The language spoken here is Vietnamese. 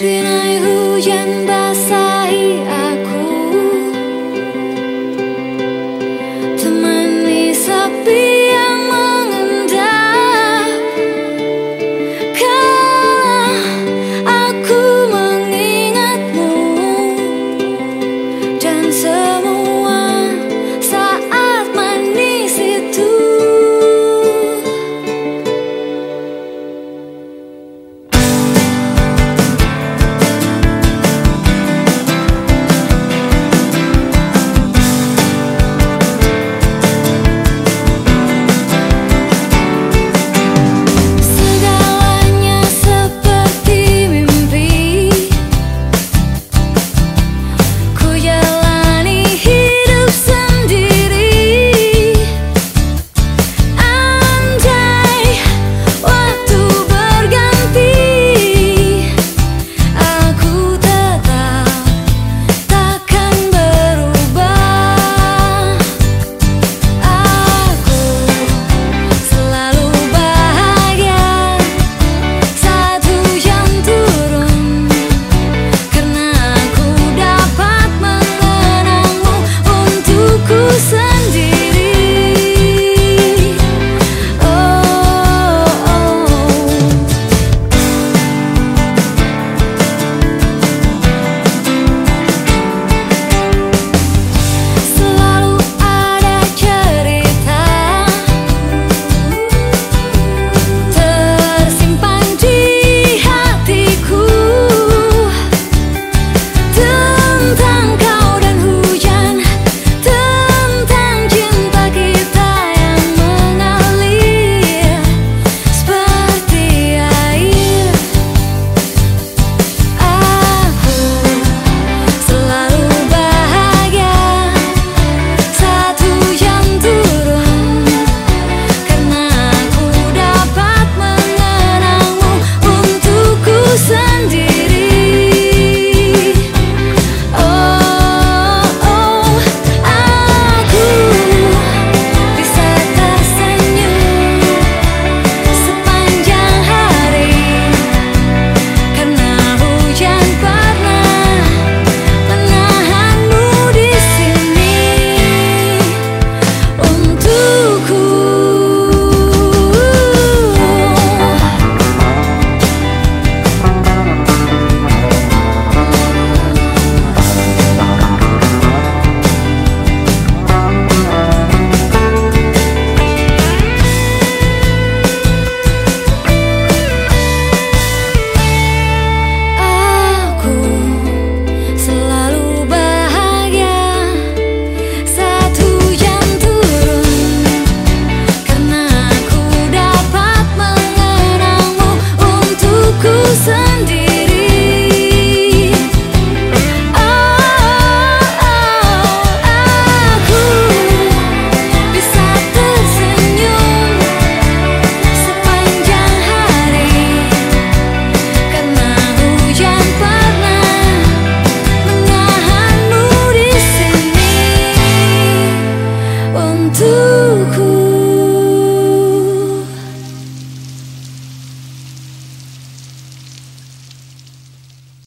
Rinai hujan basah